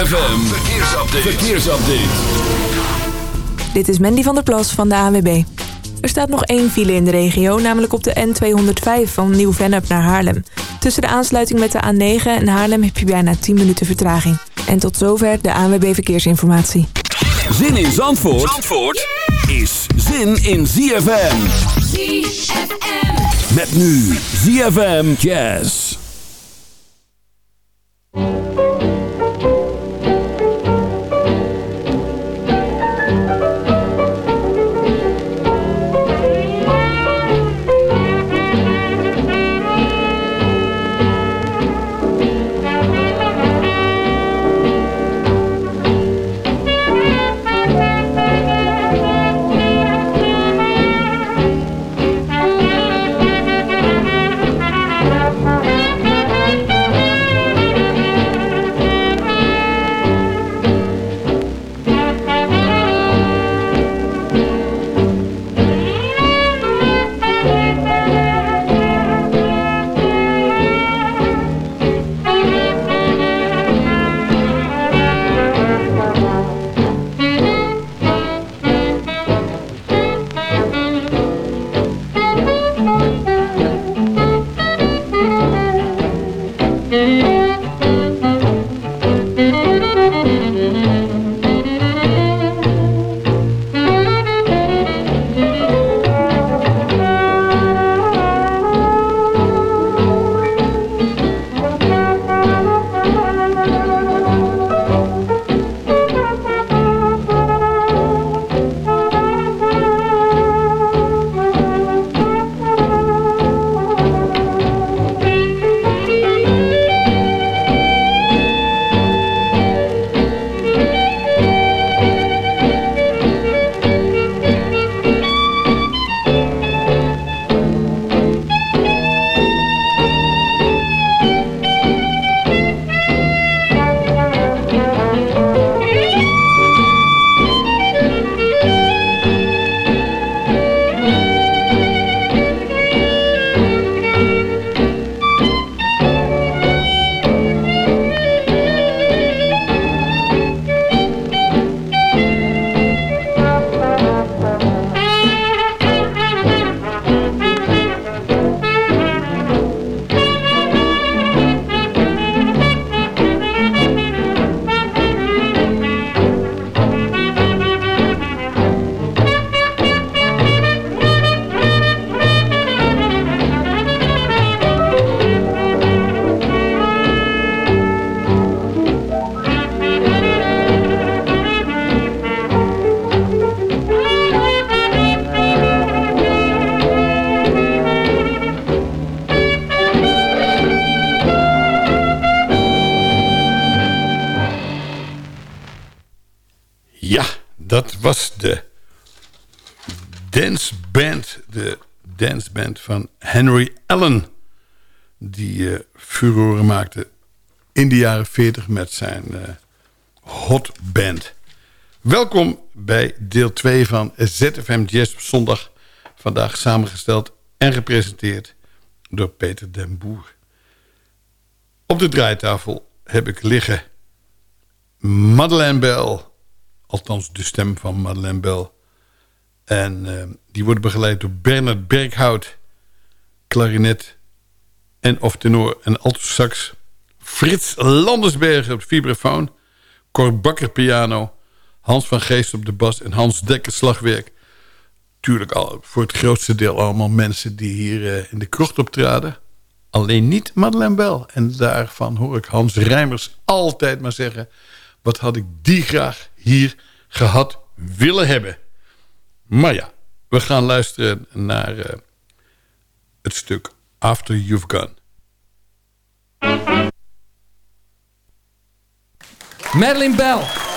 ZFM, verkeersupdate. verkeersupdate. Dit is Mandy van der Plas van de ANWB. Er staat nog één file in de regio, namelijk op de N205 van Nieuw-Vennep naar Haarlem. Tussen de aansluiting met de A9 en Haarlem heb je bijna 10 minuten vertraging. En tot zover de ANWB Verkeersinformatie. Zin in Zandvoort, Zandvoort is zin in ZFM. ZFM. Met nu ZFM Jazz. Jaren 40 met zijn uh, hot band. Welkom bij deel 2 van ZFM Jazz op zondag. Vandaag samengesteld en gepresenteerd door Peter den Boer. Op de draaitafel heb ik liggen Madeleine Bell Althans de stem van Madeleine Bell. En uh, die wordt begeleid door Bernard Berghout. Klarinet en of tenor en sax. Frits Landersbergen op vibrafoon. Cor Bakker piano. Hans van Geest op de bas en Hans Dekker slagwerk. Tuurlijk al, voor het grootste deel allemaal mensen die hier uh, in de krocht optraden. Alleen niet Madeleine Bell. En daarvan hoor ik Hans Rijmers altijd maar zeggen... wat had ik die graag hier gehad willen hebben. Maar ja, we gaan luisteren naar uh, het stuk After You've Gone. Madeline Bell.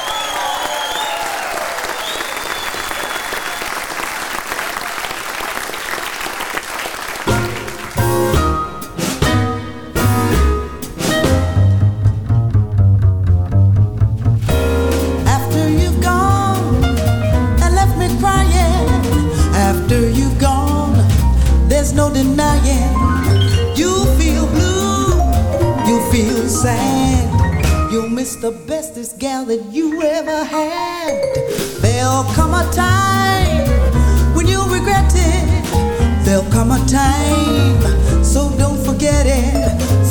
Miss the bestest gal that you ever had. There'll come a time when you'll regret it. There'll come a time, so don't forget it.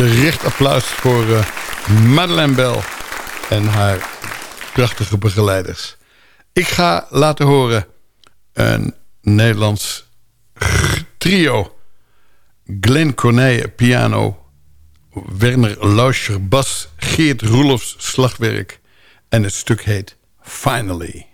Terecht applaus voor eh, Madeleine Bell en haar prachtige begeleiders. Ik ga laten horen een Nederlands trio. Glenn Corneille, piano. Werner Lauscher, bas. Geert Roelofs, slagwerk. En het stuk heet Finally.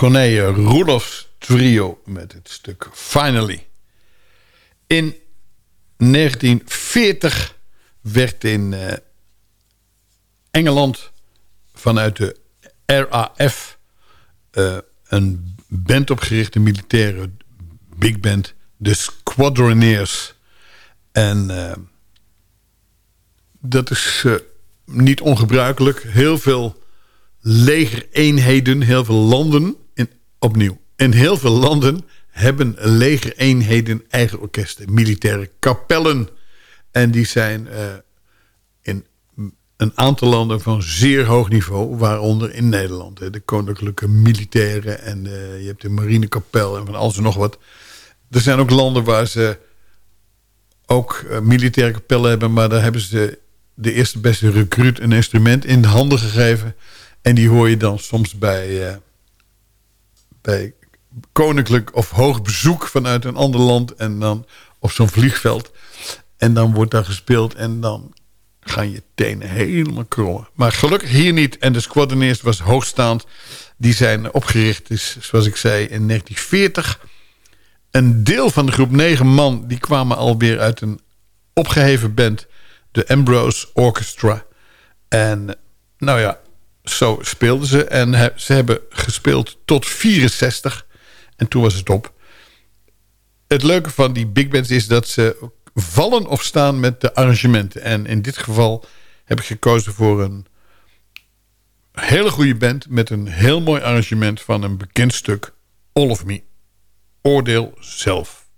Corneille Roelofs trio met het stuk Finally. In 1940 werd in eh, Engeland vanuit de RAF eh, een band opgericht, een militaire big band, de Squadroneers. En eh, dat is niet ongebruikelijk. Heel veel legereenheden, heel veel landen, opnieuw. In heel veel landen hebben legereenheden eigen orkesten, militaire kapellen. En die zijn uh, in een aantal landen van zeer hoog niveau, waaronder in Nederland. Hè. De koninklijke militaire en de, je hebt de marinekapel en van alles en nog wat. Er zijn ook landen waar ze ook uh, militaire kapellen hebben, maar daar hebben ze de eerste beste recruit een instrument in de handen gegeven. En die hoor je dan soms bij, bij koninklijk of hoog bezoek vanuit een ander land. En dan op zo'n vliegveld. En dan wordt daar gespeeld en dan gaan je tenen helemaal krommen. Maar gelukkig hier niet. En de Squadroneers was hoogstaand. Die zijn opgericht, dus, zoals ik zei, in 1940. Een deel van de groep, negen man, die kwamen alweer uit een opgeheven band de Ambrose Orchestra. En nou ja, zo speelden ze. En ze hebben gespeeld tot 64. En toen was het op. Het leuke van die big bands is dat ze vallen of staan met de arrangementen. En in dit geval heb ik gekozen voor een hele goede band... met een heel mooi arrangement van een bekend stuk... All of Me. Oordeel zelf.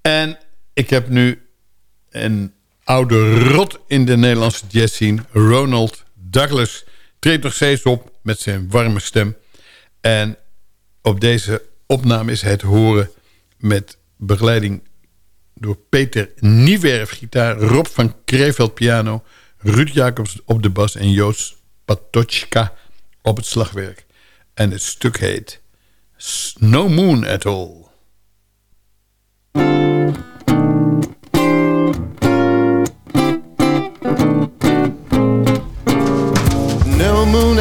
En ik heb nu een oude rot in de Nederlandse jazzscene, Ronald Douglas, treedt nog steeds op met zijn warme stem. En op deze opname is te horen met begeleiding door Peter Niewerf gitaar, Rob van Kreeveld piano, Ruud Jacobs op de bas en Joost Patochka op het slagwerk. En het stuk heet No Moon at All.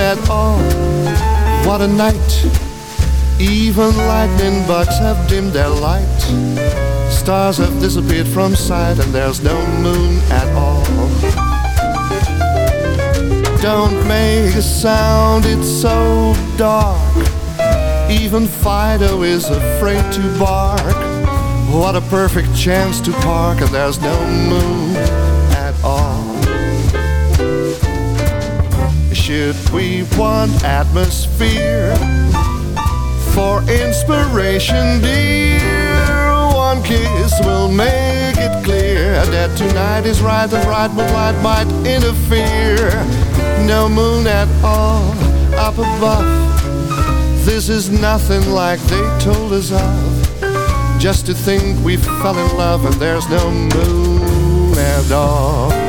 At all, what a night. Even lightning bugs have dimmed their light. Stars have disappeared from sight, and there's no moon at all. Don't make a sound, it's so dark. Even Fido is afraid to bark. What a perfect chance to park, and there's no moon at all. Should we want atmosphere for inspiration, dear? One kiss will make it clear that tonight is right and bright moonlight might interfere. No moon at all up above. This is nothing like they told us of. Just to think we fell in love and there's no moon at all.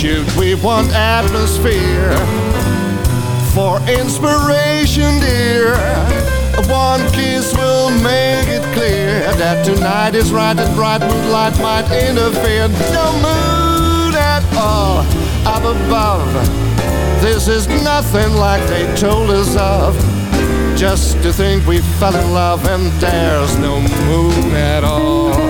Should we want atmosphere for inspiration, dear? One kiss will make it clear that tonight is right and bright moonlight might interfere. No moon at all up above. This is nothing like they told us of. Just to think we fell in love and there's no moon at all.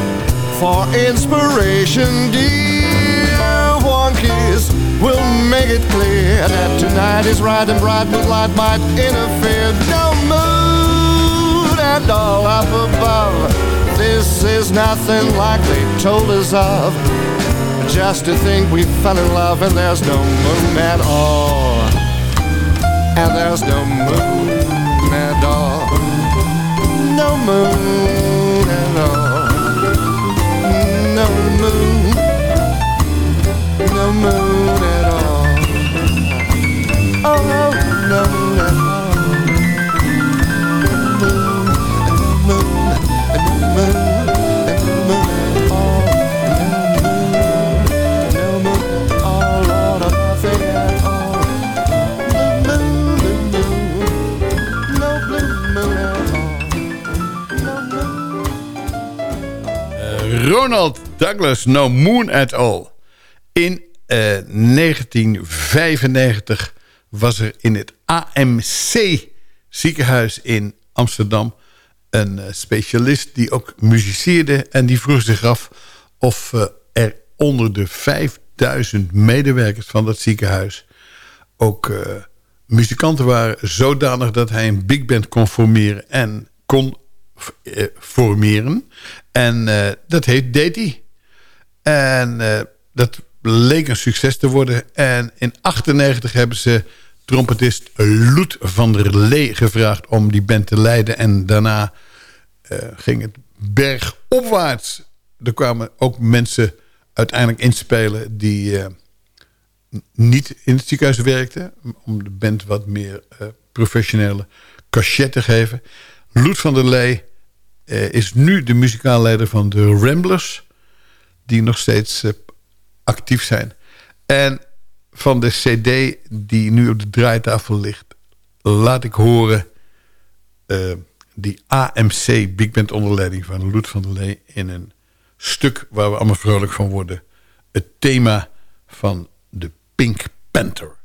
for inspiration, dear? one kiss will make it clear that tonight is right and bright but light might interfere. No moon and all up above. This is nothing like they told us of. Just to think we fell in love and there's no moon at all. And there's no moon at all. No moon moon at all. Oh, no, no moon at all. No moon, no moon, no moon at all. No moon, no moon all, Lord, or nothing at all. No moon, no moon, no blue moon at all. No moon. Ronald Douglas, No Moon at All. In 1995 was er in het AMC ziekenhuis in Amsterdam... een eh, specialist die ook muziceerde... en die vroeg zich af of eh, er onder de 5000 medewerkers van dat ziekenhuis... ook eh, muzikanten waren zodanig dat hij een big band kon formeren... en kon eh, formeren. En eh, dat heet, deed hij. En eh, dat leek een succes te worden. En in 98 hebben ze trompetist Loet van der Lee gevraagd om die band te leiden. En daarna eh, ging het bergopwaarts. Er kwamen ook mensen uiteindelijk inspelen die eh, niet in het ziekenhuis werkten. Om de band wat meer eh, professionele cachet te geven. Loet van der Lee is nu de muzikaal leider van de Ramblers. Die nog steeds actief zijn. En van de cd die nu op de draaitafel ligt... laat ik horen eh, die AMC Big Band onder leiding van Loet van der Lee... in een stuk waar we allemaal vrolijk van worden. Het thema van de Pink Panther.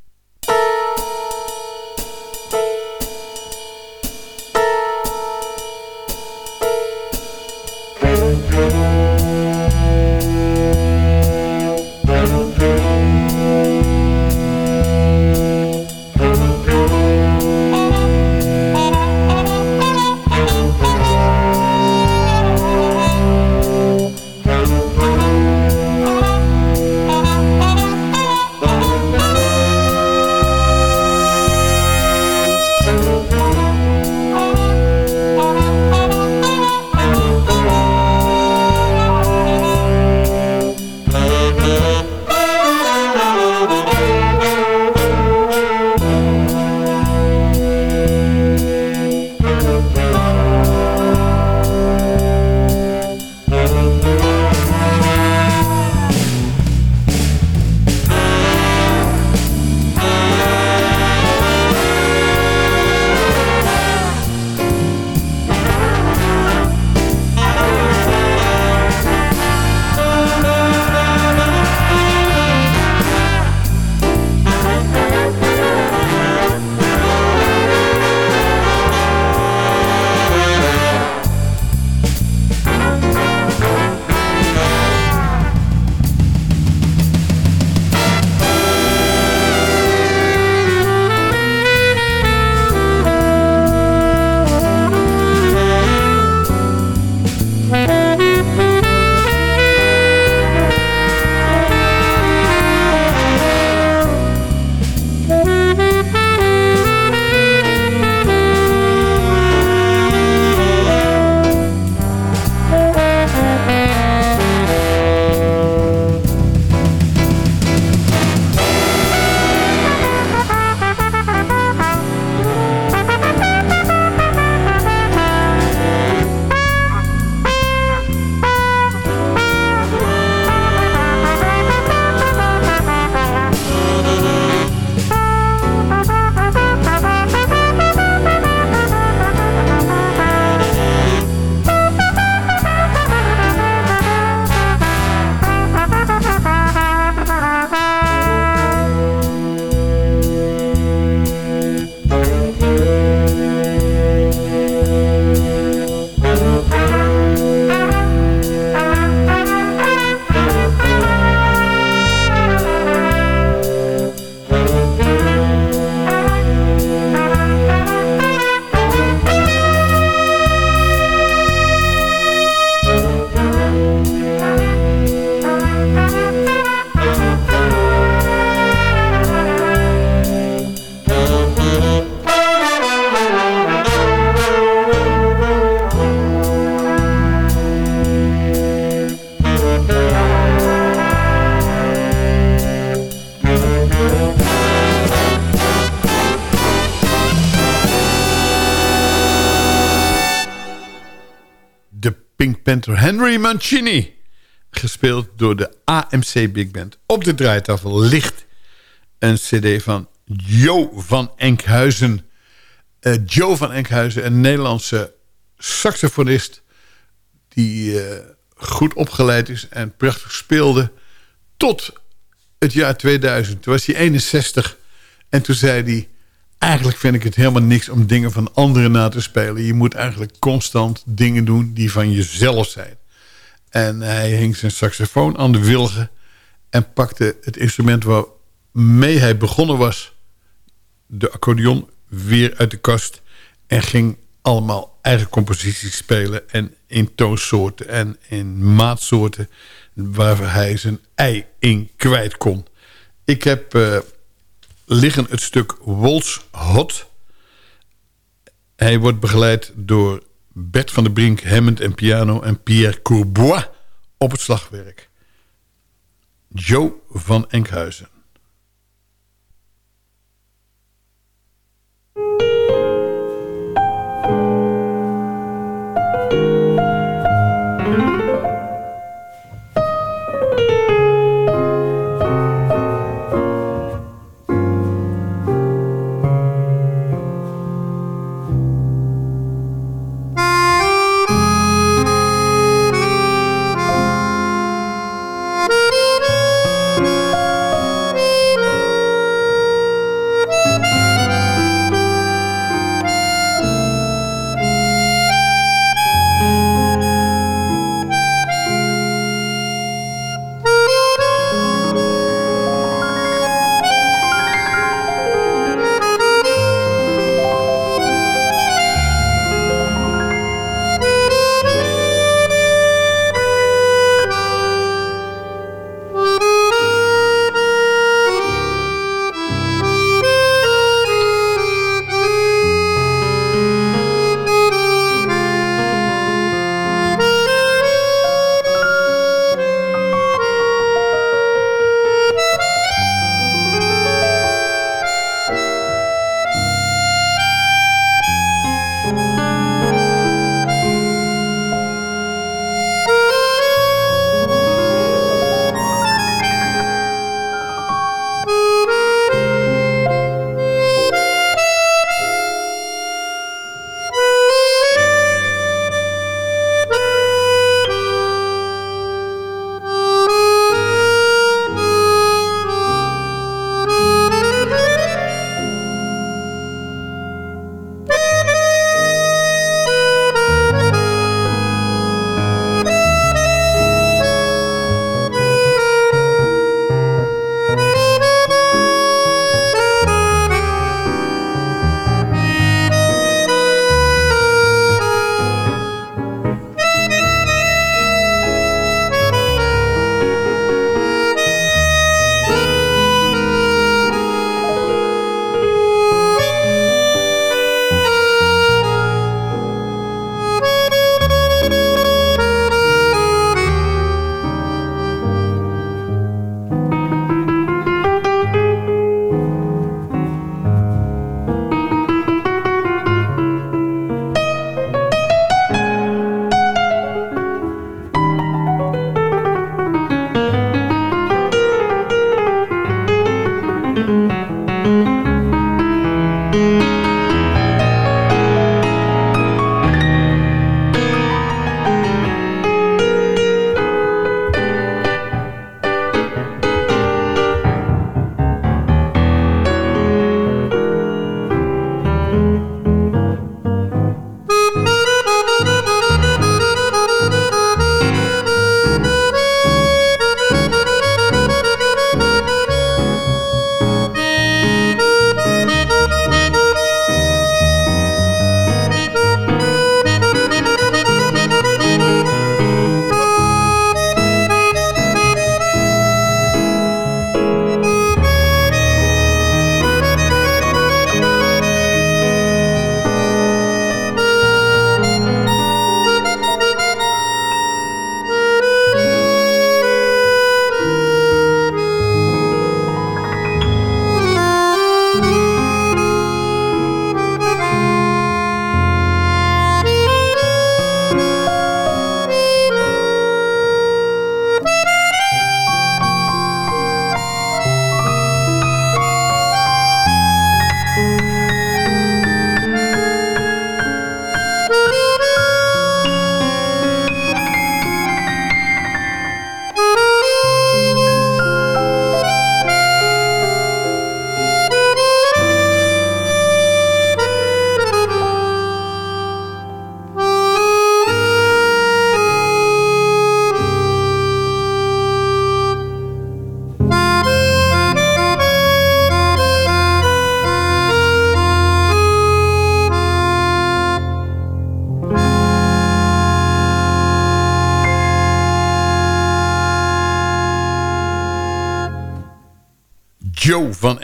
Henry Mancini. Gespeeld door de AMC Big Band. Op de draaitafel ligt een cd van Jo van Enkhuizen. Uh, Joe van Enkhuizen, een Nederlandse saxofonist... die uh, goed opgeleid is en prachtig speelde... tot het jaar 2000. Toen was hij 61 en toen zei hij... eigenlijk vind ik het helemaal niks om dingen van anderen na te spelen. Je moet eigenlijk constant dingen doen die van jezelf zijn. En hij hing zijn saxofoon aan de wilgen... en pakte het instrument waarmee hij begonnen was... de accordeon weer uit de kast... en ging allemaal eigen composities spelen... en in toonsoorten en in maatsoorten... waar hij zijn ei in kwijt kon. Ik heb uh, liggen het stuk Waltz Hot. Hij wordt begeleid door Bert van der Brink, Hammond en piano... en Pierre Courbois op het slagwerk. Joe van Enkhuizen.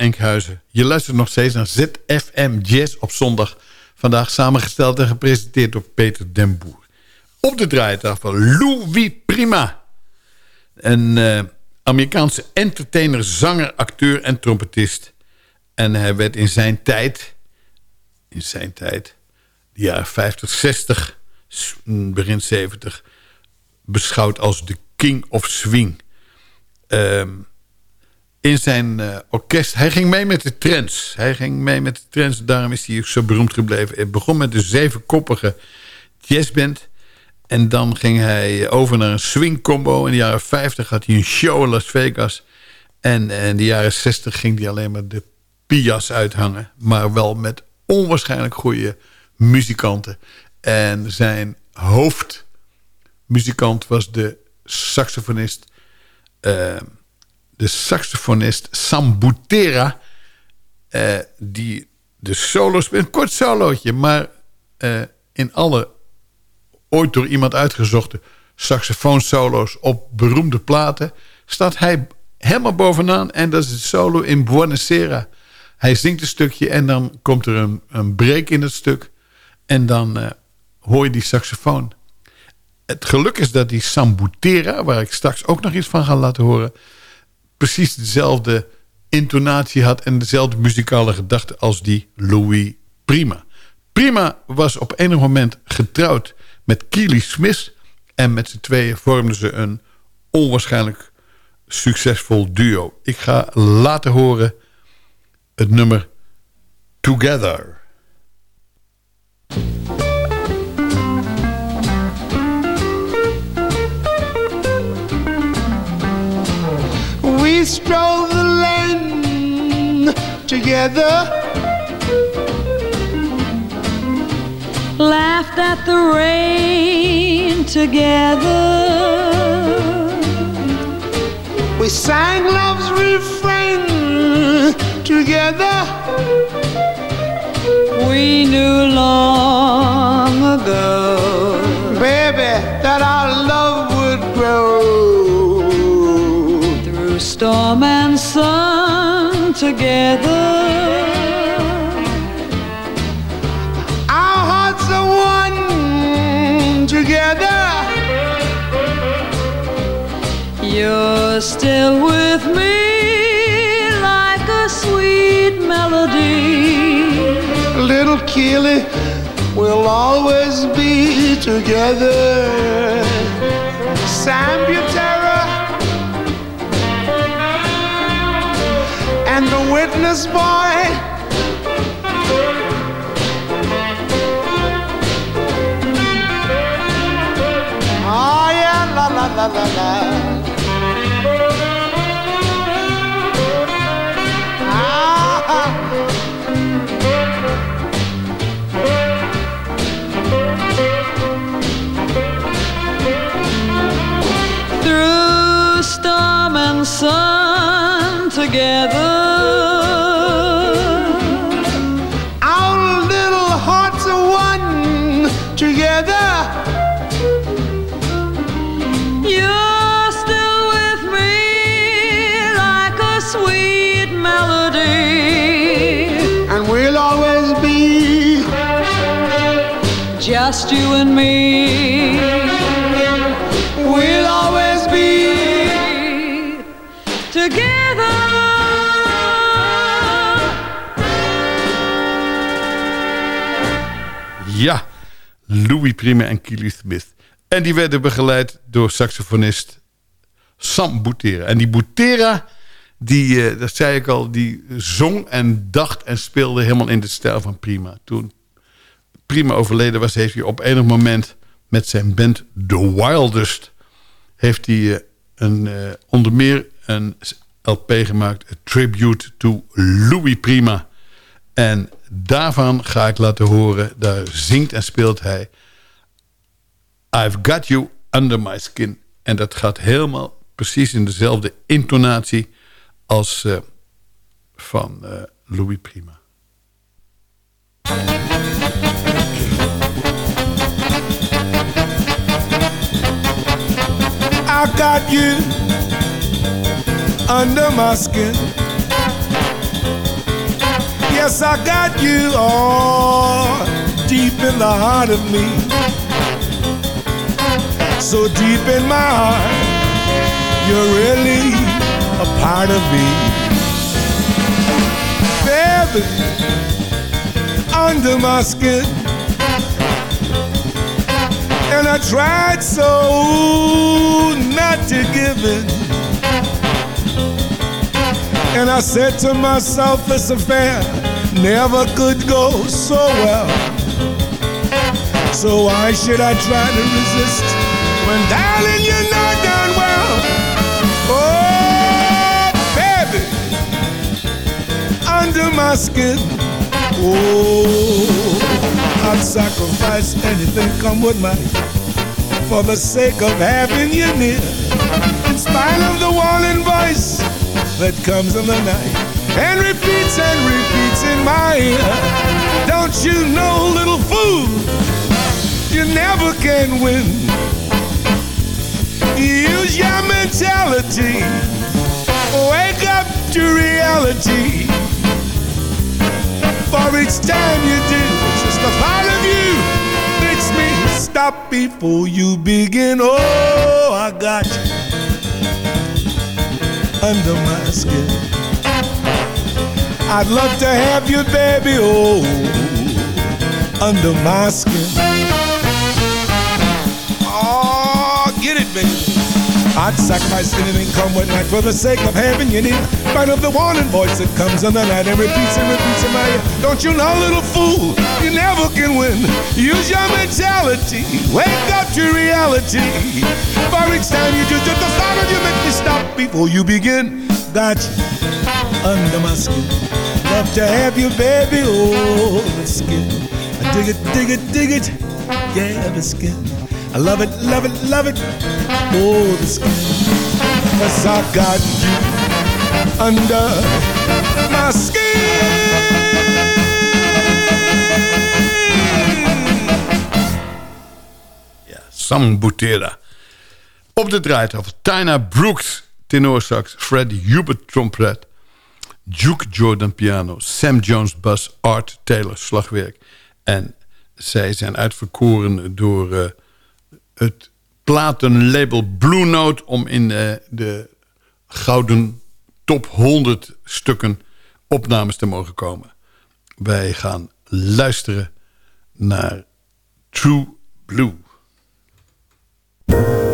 Enkhuizen. Je luistert nog steeds naar ZFM Jazz op zondag. Vandaag samengesteld en gepresenteerd door Peter den Boer. Op de draaitafel Louis Prima. Een uh, Amerikaanse entertainer, zanger, acteur en trompetist. En hij werd in zijn tijd... In zijn tijd... De jaren 50, 60, begin 70... beschouwd als de king of swing... Ehm, in zijn uh, orkest. Hij ging mee met de trends. Hij ging mee met de trends. Daarom is hij zo beroemd gebleven. Het begon met de zevenkoppige jazzband. En dan ging hij over naar een swing combo. In de jaren 50 had hij een show in Las Vegas. En in de jaren 60 ging hij alleen maar de pias uithangen. Maar wel met onwaarschijnlijk goede muzikanten. En zijn hoofdmuzikant was de saxofonist... Uh, de saxofonist Sam Butera... Uh, die de solo speelt. Een kort solootje, maar uh, in alle ooit door iemand uitgezochte saxofoonsolo's op beroemde platen... staat hij helemaal bovenaan en dat is het solo in Buonasera. Hij zingt een stukje en dan komt er een, een break in het stuk... en dan uh, hoor je die saxofoon. Het geluk is dat die Sam Butera, waar ik straks ook nog iets van ga laten horen precies dezelfde intonatie had... en dezelfde muzikale gedachte als die Louis Prima. Prima was op enig moment getrouwd met Keely Smith... en met z'n tweeën vormden ze een onwaarschijnlijk succesvol duo. Ik ga laten horen het nummer Together... We strolled the land together. Laughed at the rain together. We sang love's refrain together. We knew long ago, baby, that our love would grow storm and sun together. Our hearts are one together. You're still with me like a sweet melody. Little Keely, we'll always be together. Sam Witness boy. Oh yeah, la la la la la. You and me. Always be together. Ja, Louis Prima en Keely Smith. En die werden begeleid door saxofonist Sam Butera. En die Butera, die, uh, dat zei ik al, die zong en dacht en speelde helemaal in de stijl van Prima. Toen Prima overleden was, heeft hij op enig moment met zijn band The Wildest... heeft hij uh, een, uh, onder meer een LP gemaakt, A Tribute to Louis Prima. En daarvan ga ik laten horen, daar zingt en speelt hij... I've got you under my skin. En dat gaat helemaal precies in dezelfde intonatie als uh, van Louis Prima. I got you under my skin. Yes, I got you all deep in the heart of me. So deep in my heart, you're really a part of me. Baby, under my skin. And I tried so not to give in. And I said to myself, this affair never could go so well. So why should I try to resist when, darling, you're not done well? Oh, baby, under my skin. Oh, I'd sacrifice anything, come what might, for the sake of having you near. In spite of the warning voice that comes in the night and repeats and repeats in my ear. Don't you know, little fool, you never can win. Use your mentality, wake up to reality. For each time you do, a part of you makes me stop before you begin. Oh, I got you under my skin. I'd love to have you, baby, oh, under my skin. Oh, get it, baby. I'd sacrifice anything, come what night, for the sake of having you near. Spite of the warning voice that comes in the night and repeats and repeats in my ear. Don't you know, little fool, you never can win. Use your mentality, wake up to reality. For each time you do, just thought you make me stop before you begin. Got you under my skin. Love to have you, baby, oh, the skin. I dig it, dig it, dig it, yeah, the skin. I love it, love it, love it, oh, the skin. Cause I got you under my skin. Sam Butera. Op de draaitafel Tina Brooks, tenorsax, Freddie Hubert trompet, Duke Jordan piano, Sam Jones bas, Art Taylor slagwerk. En zij zijn uitverkoren door eh, het platenlabel Blue Note... om in eh, de gouden top 100 stukken opnames te mogen komen. Wij gaan luisteren naar True Blue. Thank you.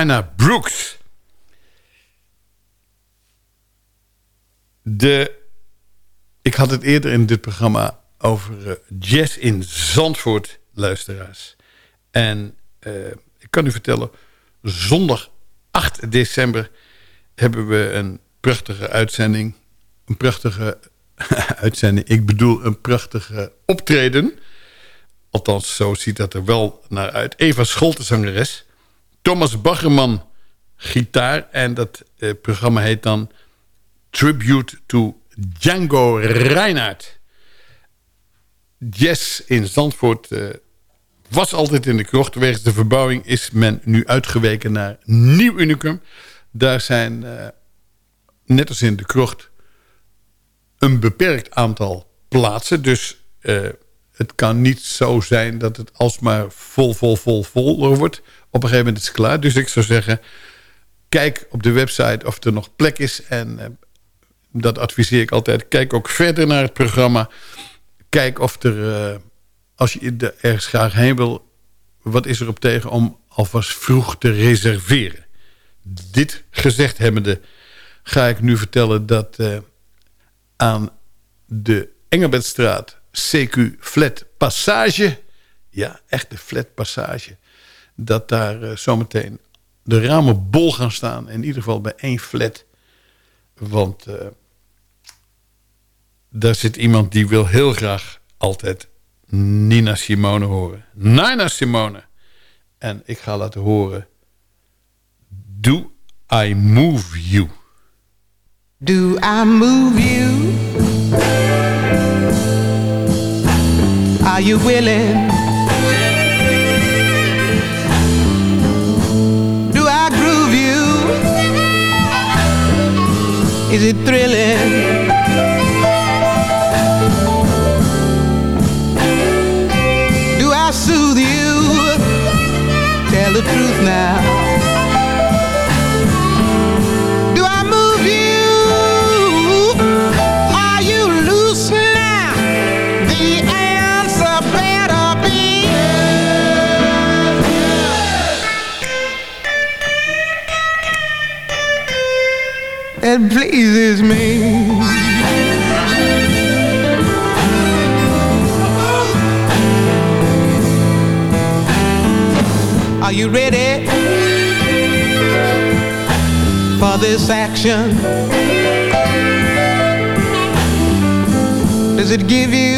Tina Brooks. De, ik had het eerder in dit programma over eh, jazz in Zandvoort, luisteraars. En eh, ik kan u vertellen, zondag 8 december hebben we een prachtige uitzending. Een prachtige uitzending, ik bedoel een prachtige optreden. Althans, zo ziet dat er wel naar uit. Eva Scholte, zangeres. Thomas Baggerman, gitaar. En dat eh, programma heet dan Tribute to Django Reinhardt. Jazz in Zandvoort eh, was altijd in de krocht. Wegens de verbouwing is men nu uitgeweken naar Nieuw Unicum. Daar zijn, eh, net als in de krocht, een beperkt aantal plaatsen. Dus het kan niet zo zijn dat het alsmaar vol, vol, vol, vol wordt. Op een gegeven moment is het klaar. Dus ik zou zeggen, kijk op de website of er nog plek is. En eh, dat adviseer ik altijd. Kijk ook verder naar het programma. Kijk of er, eh, als je er ergens graag heen wil... wat is er op tegen om alvast vroeg te reserveren. Dit gezegd hebbende ga ik nu vertellen dat uh, aan de Engelbertstraat CQ Flat Passage... ja, echt de Flat Passage... dat daar uh, zometeen de ramen bol gaan staan. In ieder geval bij één flat. Want uh, daar zit iemand die wil heel graag altijd Nina Simone horen. Nina Simone. En ik ga laten horen... Do I Move You? Do I move you? Are you willing? Is it thrilling? It pleases me. Are you ready for this action? Does it give you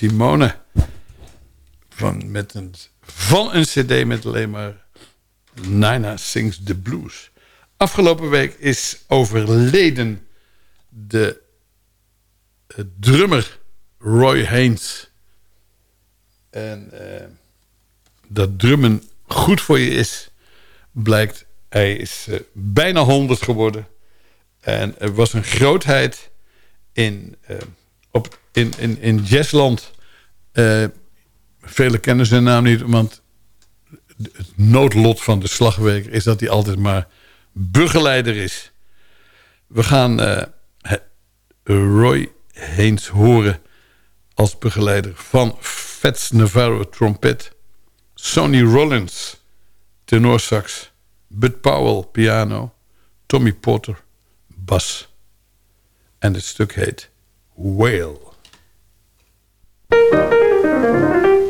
Simone. Van, met een, van een cd met alleen maar Nina Sings the Blues. Afgelopen week is overleden de eh, drummer Roy Haynes. En eh, dat drummen goed voor je is, blijkt. Hij is eh, bijna 100 geworden. En er was een grootheid in, op, in, in, in jazzland. Uh, velen kennen zijn naam niet, want het noodlot van de slagwerker is dat hij altijd maar begeleider is. We gaan uh, Roy Haynes horen als begeleider van Fats Navarro trompet, Sonny Rollins tenorsax, Bud Powell piano, Tommy Porter bas. En het stuk heet Whale. MUZIEK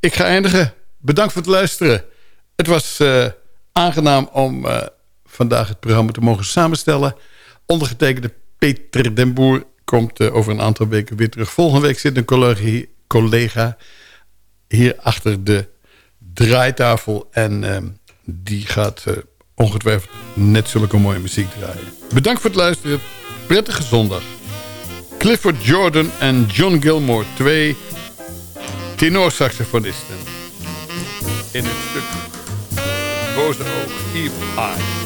ik ga eindigen. Bedankt voor het luisteren. Het was uh, aangenaam om uh, vandaag het programma te mogen samenstellen. Ondergetekende Peter den Boer komt uh, over een aantal weken weer terug. Volgende week zit een collega, collega hier achter de draaitafel. En die gaat ongetwijfeld net zulke mooie muziek draaien. Bedankt voor het luisteren. Prettige zondag. Clifford Jordan en John Gilmore, twee tenorsaxofonisten. In het stuk Boze Oog, Evil Eye.